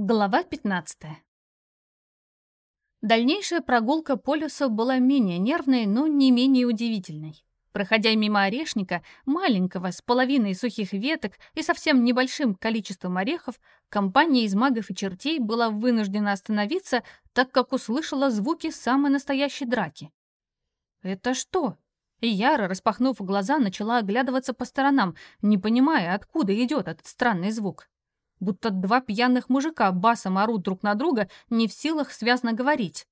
Глава 15 Дальнейшая прогулка по лесу была менее нервной, но не менее удивительной. Проходя мимо орешника, маленького, с половиной сухих веток и совсем небольшим количеством орехов, компания из магов и чертей была вынуждена остановиться, так как услышала звуки самой настоящей драки. «Это что?» Яра, распахнув глаза, начала оглядываться по сторонам, не понимая, откуда идет этот странный звук будто два пьяных мужика басом орут друг на друга, не в силах связно говорить.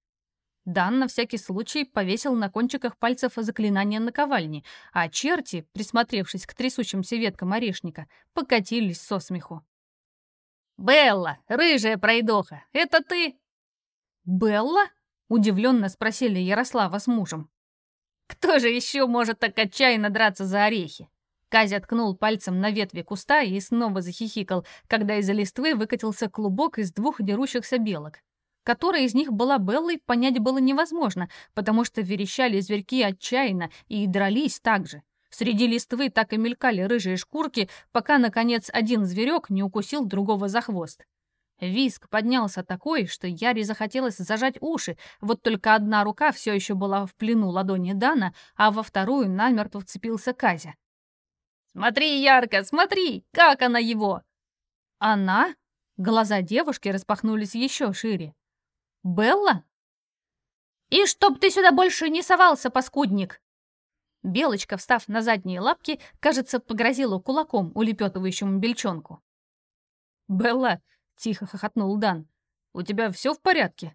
Дан на всякий случай повесил на кончиках пальцев заклинание наковальни, а черти, присмотревшись к трясущимся веткам орешника, покатились со смеху. «Белла, рыжая пройдоха, это ты?» «Белла?» — удивленно спросили Ярослава с мужем. «Кто же еще может так отчаянно драться за орехи?» Казя ткнул пальцем на ветви куста и снова захихикал, когда из-за листвы выкатился клубок из двух дерущихся белок. Которая из них была Беллой, понять было невозможно, потому что верещали зверьки отчаянно и дрались так же. Среди листвы так и мелькали рыжие шкурки, пока, наконец, один зверек не укусил другого за хвост. Виск поднялся такой, что Яре захотелось зажать уши, вот только одна рука все еще была в плену ладони Дана, а во вторую намертво вцепился Казя. «Смотри, Ярко, смотри, как она его!» «Она?» Глаза девушки распахнулись еще шире. «Белла?» «И чтоб ты сюда больше не совался, паскудник!» Белочка, встав на задние лапки, кажется, погрозила кулаком улепетывающему бельчонку. «Белла!» — тихо хохотнул Дан. «У тебя все в порядке?»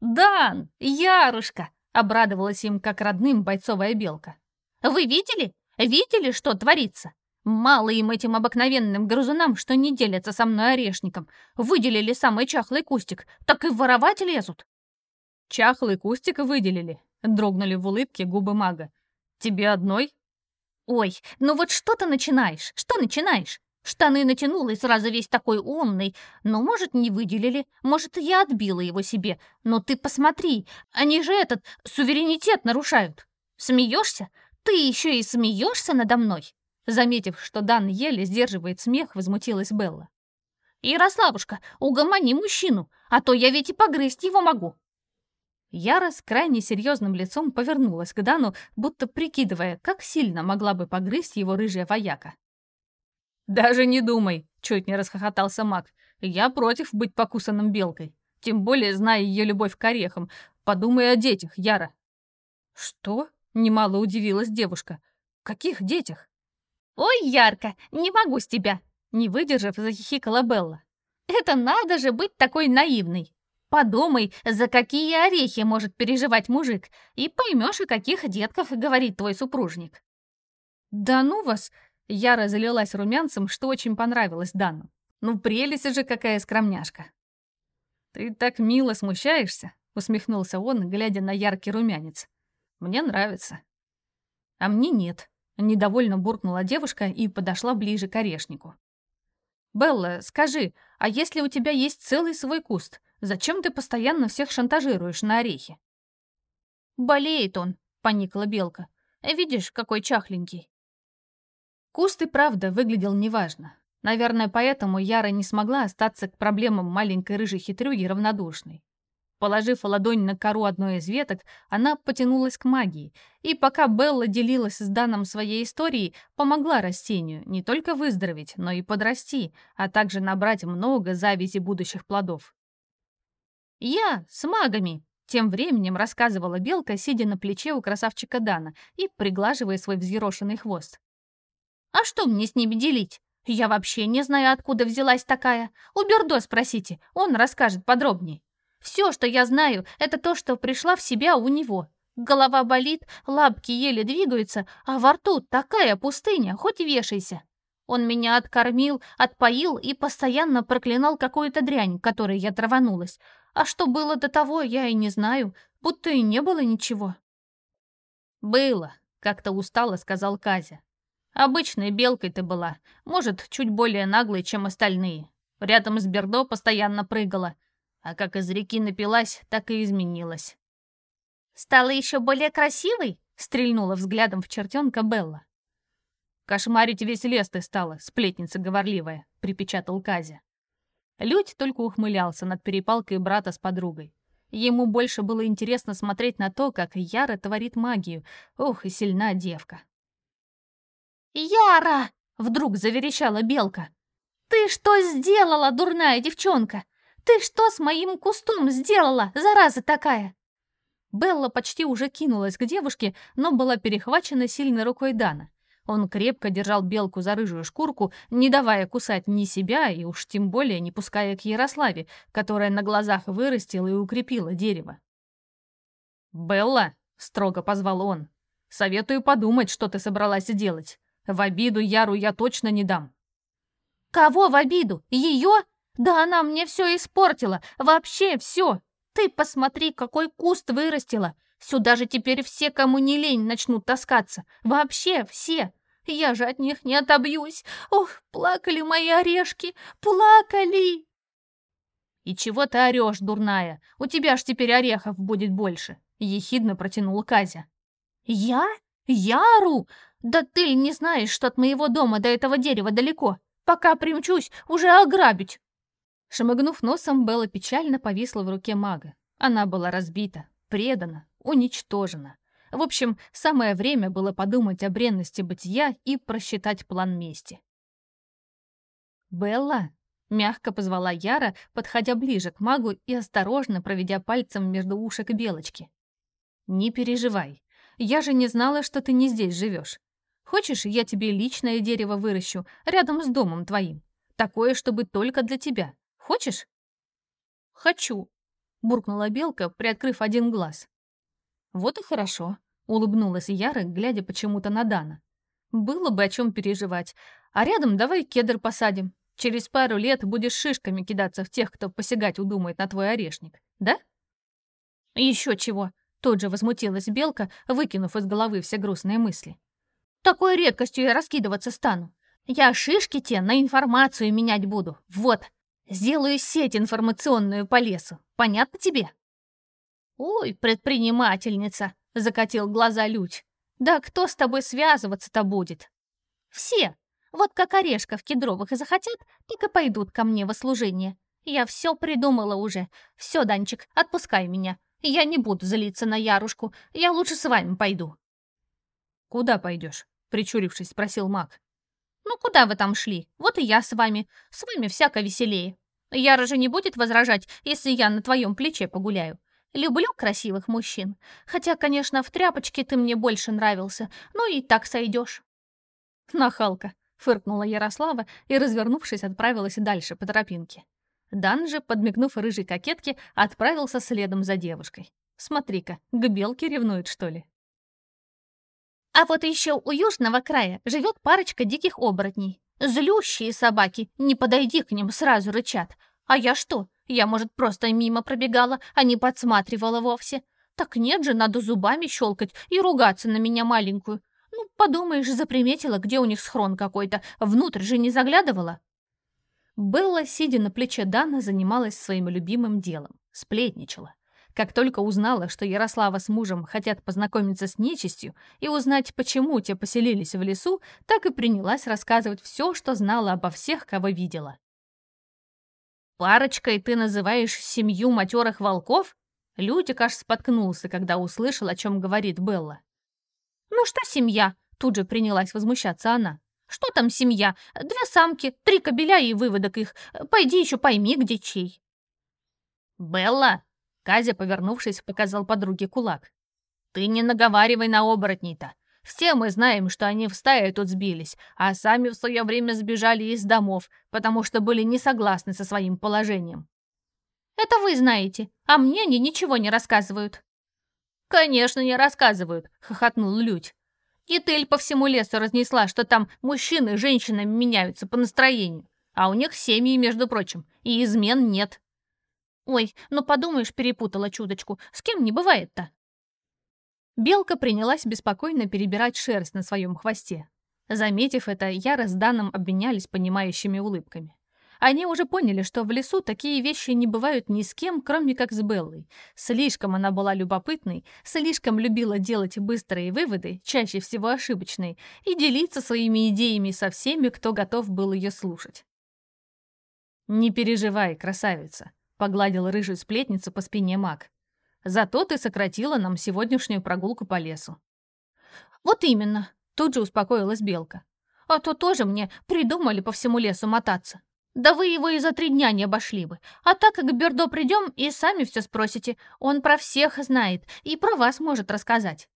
«Дан! Ярушка!» — обрадовалась им, как родным бойцовая белка. «Вы видели? Видели, что творится? Мало им этим обыкновенным грызунам, что не делятся со мной орешником. Выделили самый чахлый кустик, так и воровать лезут. Чахлый кустик выделили, дрогнули в улыбке губы мага. Тебе одной? Ой, ну вот что ты начинаешь? Что начинаешь? Штаны натянул и сразу весь такой умный. Но, может, не выделили, может, я отбила его себе. Но ты посмотри, они же этот суверенитет нарушают. Смеешься? «Ты еще и смеешься надо мной?» Заметив, что Дан еле сдерживает смех, возмутилась Белла. «Ярославушка, угомони мужчину, а то я ведь и погрызть его могу!» Яра с крайне серьезным лицом повернулась к Дану, будто прикидывая, как сильно могла бы погрызть его рыжая вояка. «Даже не думай!» — чуть не расхохотался маг. «Я против быть покусанным белкой, тем более зная ее любовь к орехам. Подумай о детях, Яра». «Что?» Немало удивилась девушка. «Каких детях?» «Ой, ярко! Не могу с тебя!» Не выдержав, захихикала Белла. «Это надо же быть такой наивной! Подумай, за какие орехи может переживать мужик, и поймешь, о каких детках говорит твой супружник». «Да ну вас!» Яра залилась румянцем, что очень понравилось Дану. «Ну, прелесть же какая скромняшка!» «Ты так мило смущаешься!» — усмехнулся он, глядя на яркий румянец. Мне нравится». «А мне нет», — недовольно буркнула девушка и подошла ближе к орешнику. «Белла, скажи, а если у тебя есть целый свой куст, зачем ты постоянно всех шантажируешь на орехи?» «Болеет он», — поникла белка. «Видишь, какой чахленький». Куст и правда выглядел неважно. Наверное, поэтому Яра не смогла остаться к проблемам маленькой рыжей хитрюги равнодушной. Положив ладонь на кору одной из веток, она потянулась к магии, и пока Белла делилась с Даном своей историей, помогла растению не только выздороветь, но и подрасти, а также набрать много завязи будущих плодов. «Я с магами!» — тем временем рассказывала Белка, сидя на плече у красавчика Дана и приглаживая свой взъерошенный хвост. «А что мне с ними делить? Я вообще не знаю, откуда взялась такая. У Бердо спросите, он расскажет подробнее». Все, что я знаю, это то, что пришла в себя у него. Голова болит, лапки еле двигаются, а во рту такая пустыня, хоть вешайся. Он меня откормил, отпоил и постоянно проклинал какую-то дрянь, которой я траванулась. А что было до того, я и не знаю, будто и не было ничего. «Было», — как-то устало сказал Казя. «Обычной белкой ты была, может, чуть более наглой, чем остальные. Рядом с Бердо постоянно прыгала, а как из реки напилась, так и изменилась. «Стала еще более красивой?» — стрельнула взглядом в чертенка Белла. «Кошмарить весь лес ты стала, сплетница говорливая», — припечатал Казя. Людь только ухмылялся над перепалкой брата с подругой. Ему больше было интересно смотреть на то, как Яра творит магию. Ох, и сильна девка. «Яра!» — вдруг заверещала Белка. «Ты что сделала, дурная девчонка? Ты что с моим кустом сделала, зараза такая?» Белла почти уже кинулась к девушке, но была перехвачена сильной рукой Дана. Он крепко держал белку за рыжую шкурку, не давая кусать ни себя и уж тем более не пуская к Ярославе, которая на глазах вырастила и укрепила дерево. «Белла!» — строго позвал он. «Советую подумать, что ты собралась делать. В обиду Яру я точно не дам». «Кого в обиду? Ее? Да она мне все испортила, вообще все. Ты посмотри, какой куст вырастила. Сюда же теперь все, кому не лень, начнут таскаться. Вообще все. Я же от них не отобьюсь. Ох, плакали мои орешки, плакали!» «И чего ты орешь, дурная? У тебя ж теперь орехов будет больше!» — ехидно протянула Казя. «Я? Я ору? Да ты не знаешь, что от моего дома до этого дерева далеко. Пока примчусь, уже ограбить!» Шмыгнув носом, Белла печально повисла в руке мага. Она была разбита, предана, уничтожена. В общем, самое время было подумать о бренности бытия и просчитать план мести. «Белла!» — мягко позвала Яра, подходя ближе к магу и осторожно проведя пальцем между ушек Белочки. «Не переживай. Я же не знала, что ты не здесь живешь. Хочешь, я тебе личное дерево выращу рядом с домом твоим? Такое, чтобы только для тебя. Хочешь?» «Хочу», — буркнула Белка, приоткрыв один глаз. «Вот и хорошо», — улыбнулась Яра, глядя почему-то на Дана. «Было бы о чем переживать. А рядом давай кедр посадим. Через пару лет будешь шишками кидаться в тех, кто посягать удумает на твой орешник, да?» «Еще чего», — тут же возмутилась Белка, выкинув из головы все грустные мысли. «Такой редкостью я раскидываться стану. Я шишки те на информацию менять буду. Вот, сделаю сеть информационную по лесу. Понятно тебе?» «Ой, предпринимательница!» — закатил глаза Люч. «Да кто с тобой связываться-то будет?» «Все. Вот как орешков кедровых и захотят, так и пойдут ко мне во служение. Я все придумала уже. Все, Данчик, отпускай меня. Я не буду злиться на Ярушку. Я лучше с вами пойду». «Куда пойдешь?» — причурившись, спросил маг. «Ну, куда вы там шли? Вот и я с вами. С вами всяко веселее. Яра же не будет возражать, если я на твоем плече погуляю. Люблю красивых мужчин. Хотя, конечно, в тряпочке ты мне больше нравился. Ну и так сойдешь. Нахалка, фыркнула Ярослава и, развернувшись, отправилась дальше по тропинке. Дан же, подмигнув рыжей кокетке, отправился следом за девушкой. Смотри-ка, к белке ревнует, что ли? А вот еще у южного края живет парочка диких оборотней. Злющие собаки, не подойди к ним, сразу рычат. А я что, я, может, просто мимо пробегала, а не подсматривала вовсе. Так нет же, надо зубами щелкать и ругаться на меня маленькую. Ну, подумаешь, заприметила, где у них схрон какой-то. Внутрь же не заглядывала. Белла, сидя на плече Дана, занималась своим любимым делом. Сплетничала. Как только узнала, что Ярослава с мужем хотят познакомиться с нечистью и узнать, почему те поселились в лесу, так и принялась рассказывать все, что знала обо всех, кого видела. «Парочкой ты называешь семью матерых волков?» Лютик аж споткнулся, когда услышал, о чем говорит Белла. «Ну что семья?» — тут же принялась возмущаться она. «Что там семья? Две самки, три кобеля и выводок их. Пойди еще пойми, где чей». «Белла!» — Казя, повернувшись, показал подруге кулак. «Ты не наговаривай на оборотней-то. Все мы знаем, что они в стае тут сбились, а сами в свое время сбежали из домов, потому что были не согласны со своим положением. Это вы знаете, а мне они ничего не рассказывают. Конечно, не рассказывают, хохотнул Людь. Гитель по всему лесу разнесла, что там мужчины женщинами меняются по настроению, а у них семьи, между прочим, и измен нет. Ой, ну подумаешь, перепутала чудочку, с кем не бывает-то? Белка принялась беспокойно перебирать шерсть на своем хвосте. Заметив это, Яра с Даном обменялись понимающими улыбками. Они уже поняли, что в лесу такие вещи не бывают ни с кем, кроме как с Беллой. Слишком она была любопытной, слишком любила делать быстрые выводы, чаще всего ошибочные, и делиться своими идеями со всеми, кто готов был ее слушать. «Не переживай, красавица», — погладил рыжую сплетницу по спине маг. «Зато ты сократила нам сегодняшнюю прогулку по лесу». «Вот именно», — тут же успокоилась Белка. «А то тоже мне придумали по всему лесу мотаться. Да вы его и за три дня не обошли бы. А так как к Бердо придем и сами все спросите, он про всех знает и про вас может рассказать».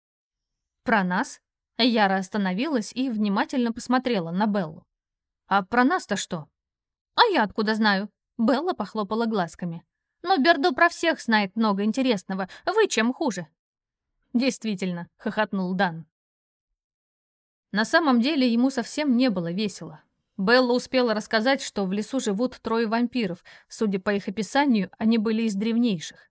«Про нас?» Яра остановилась и внимательно посмотрела на Беллу. «А про нас-то что?» «А я откуда знаю?» Белла похлопала глазками. «Но Бердо про всех знает много интересного. Вы чем хуже?» «Действительно», — хохотнул Дан. На самом деле ему совсем не было весело. Белла успела рассказать, что в лесу живут трое вампиров. Судя по их описанию, они были из древнейших.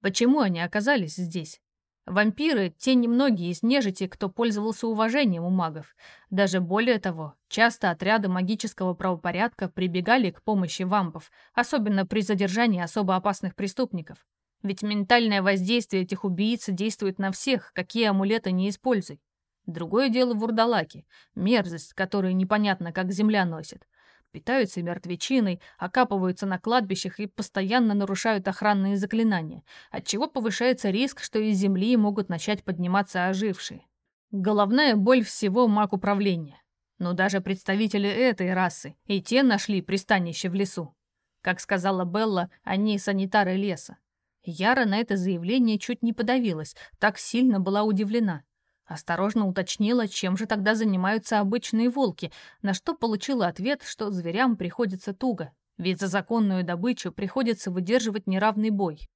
Почему они оказались здесь? Вампиры – те немногие из нежити, кто пользовался уважением у магов. Даже более того, часто отряды магического правопорядка прибегали к помощи вампов, особенно при задержании особо опасных преступников. Ведь ментальное воздействие этих убийц действует на всех, какие амулеты не используй. Другое дело вурдалаки, мерзость, которую непонятно как земля носит. Питаются мертвечиной, окапываются на кладбищах и постоянно нарушают охранные заклинания, отчего повышается риск, что из земли могут начать подниматься ожившие. Головная боль всего маг управления. Но даже представители этой расы и те нашли пристанище в лесу. Как сказала Белла, они санитары леса. Яра на это заявление чуть не подавилась, так сильно была удивлена. Осторожно уточнила, чем же тогда занимаются обычные волки, на что получила ответ, что зверям приходится туго, ведь за законную добычу приходится выдерживать неравный бой.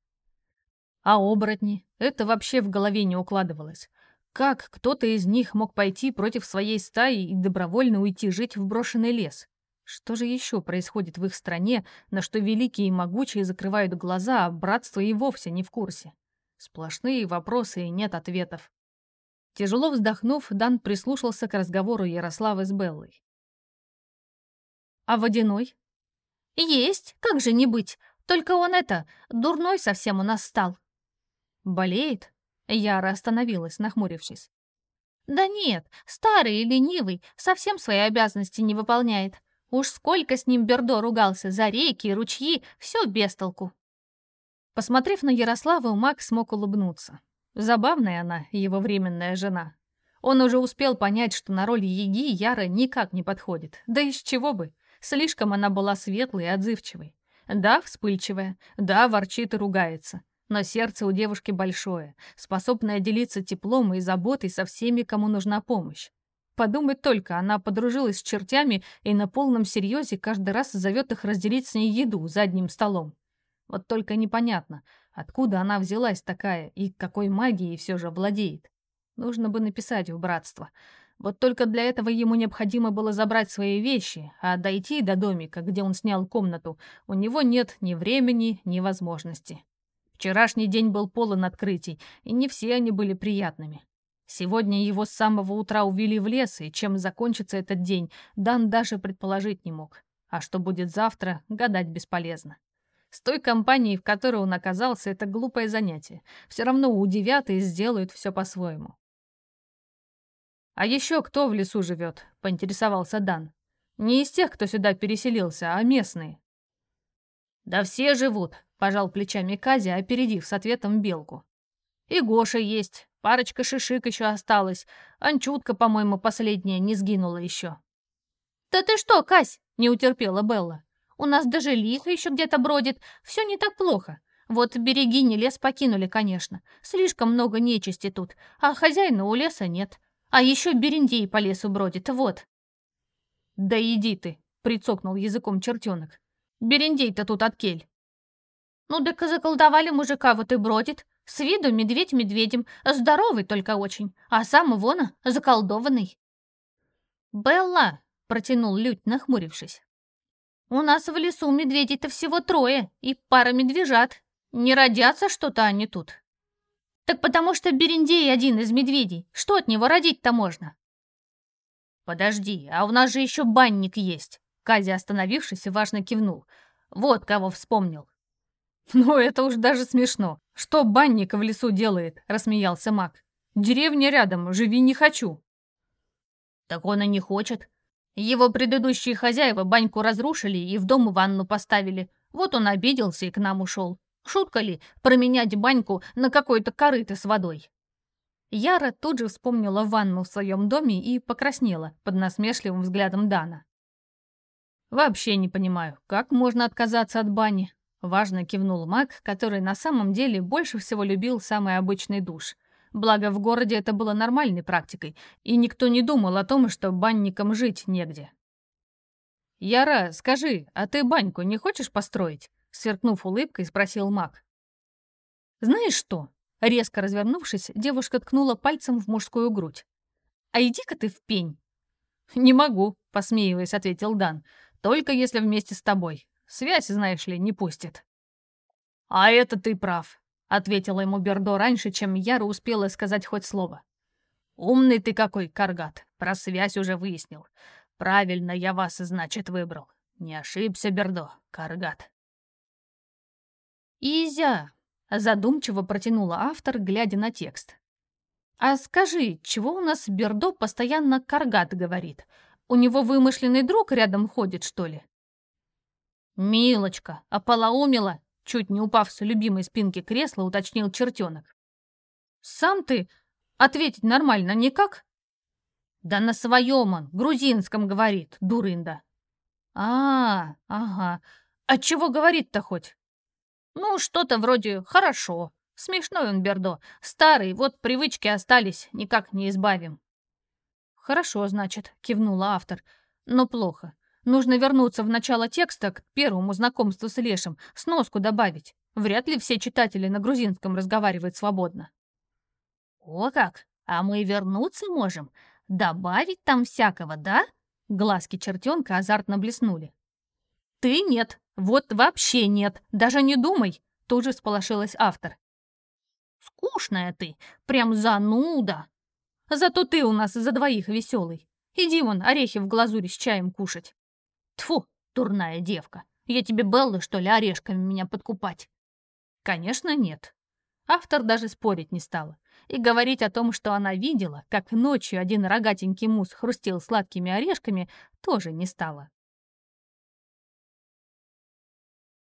А оборотни? Это вообще в голове не укладывалось. Как кто-то из них мог пойти против своей стаи и добровольно уйти жить в брошенный лес? Что же еще происходит в их стране, на что великие и могучие закрывают глаза, а братство и вовсе не в курсе? Сплошные вопросы и нет ответов. Тяжело вздохнув, Дан прислушался к разговору Ярославы с Беллой. «А водяной?» «Есть, как же не быть. Только он это, дурной совсем у нас стал». «Болеет?» Яра остановилась, нахмурившись. «Да нет, старый и ленивый, совсем свои обязанности не выполняет. Уж сколько с ним Бердо ругался за реки и ручьи, все без толку». Посмотрев на Ярославу, Мак смог улыбнуться. Забавная она, его временная жена. Он уже успел понять, что на роль Еги Яра никак не подходит. Да из чего бы? Слишком она была светлой и отзывчивой. Да, вспыльчивая, да, ворчит и ругается. Но сердце у девушки большое, способное делиться теплом и заботой со всеми, кому нужна помощь. Подумать только, она подружилась с чертями и на полном серьезе каждый раз зовет их разделить с ней еду за одним столом. Вот только непонятно, Откуда она взялась такая и какой магией все же владеет? Нужно бы написать в братство. Вот только для этого ему необходимо было забрать свои вещи, а дойти до домика, где он снял комнату, у него нет ни времени, ни возможности. Вчерашний день был полон открытий, и не все они были приятными. Сегодня его с самого утра увели в лес, и чем закончится этот день, Дан даже предположить не мог. А что будет завтра, гадать бесполезно. С той компанией, в которой он оказался, это глупое занятие. Все равно удивят и сделают все по-своему. «А еще кто в лесу живет?» — поинтересовался Дан. «Не из тех, кто сюда переселился, а местные». «Да все живут», — пожал плечами Казя, опередив с ответом Белку. «И Гоша есть, парочка шишик еще осталась, Анчутка, по-моему, последняя не сгинула еще». «Да ты что, Кась?» — не утерпела Белла. У нас даже лихо еще где-то бродит. Все не так плохо. Вот берегини лес покинули, конечно. Слишком много нечисти тут, а хозяина у леса нет. А еще бериндей по лесу бродит, вот». «Да иди ты», — прицокнул языком чертенок. «Бериндей-то тут от кель». «Ну так заколдовали мужика, вот и бродит. С виду медведь медведем, здоровый только очень, а сам вон заколдованный». «Белла!» — протянул Людь, нахмурившись. У нас в лесу медведей-то всего трое и пара медвежат. Не родятся что-то они тут. Так потому что Берендей один из медведей. Что от него родить-то можно? Подожди, а у нас же еще банник есть. Казя, остановившись, важно кивнул. Вот кого вспомнил. «Ну, это уж даже смешно. Что банник в лесу делает?» — рассмеялся маг. «Деревня рядом, живи не хочу». «Так он и не хочет. Его предыдущие хозяева баньку разрушили и в дом ванну поставили. Вот он обиделся и к нам ушел. Шутка ли, променять баньку на какой-то корыто с водой? Яра тут же вспомнила ванну в своем доме и покраснела под насмешливым взглядом Дана. «Вообще не понимаю, как можно отказаться от бани?» Важно кивнул маг, который на самом деле больше всего любил самый обычный душ. Благо, в городе это было нормальной практикой, и никто не думал о том, что банникам жить негде. «Яра, скажи, а ты баньку не хочешь построить?» Сверкнув улыбкой, спросил маг. «Знаешь что?» Резко развернувшись, девушка ткнула пальцем в мужскую грудь. «А иди-ка ты в пень!» «Не могу», — посмеиваясь, ответил Дан. «Только если вместе с тобой. Связь, знаешь ли, не пустит». «А это ты прав», — ответила ему Бердо раньше, чем Яра успела сказать хоть слово. «Умный ты какой, Каргат, про связь уже выяснил. Правильно я вас, значит, выбрал. Не ошибся, Бердо, Каргат». «Изя!» — задумчиво протянула автор, глядя на текст. «А скажи, чего у нас Бердо постоянно Каргат говорит? У него вымышленный друг рядом ходит, что ли?» «Милочка, ополоумила!» Чуть не упав с любимой спинки кресла, уточнил чертенок. «Сам ты ответить нормально никак?» «Да на своем он, грузинском говорит, дурында». «А, ага. А чего говорит-то хоть?» «Ну, что-то вроде «хорошо». Смешной он, Бердо. Старый, вот привычки остались, никак не избавим». «Хорошо, значит», — кивнула автор. «Но плохо. Нужно вернуться в начало текста к первому знакомству с Лешем, сноску добавить. Вряд ли все читатели на грузинском разговаривают свободно». «О как! А мы вернуться можем? Добавить там всякого, да?» Глазки чертенка азартно блеснули. «Ты нет, вот вообще нет, даже не думай!» Тут же сполошилась автор. «Скучная ты, прям зануда!» «Зато ты у нас за двоих веселый. Иди вон орехи в глазури с чаем кушать». Тфу, дурная девка. Я тебе Белла, что ли, орешками меня подкупать? Конечно, нет. Автор даже спорить не стала. И говорить о том, что она видела, как ночью один рогатенький мус хрустел сладкими орешками, тоже не стала.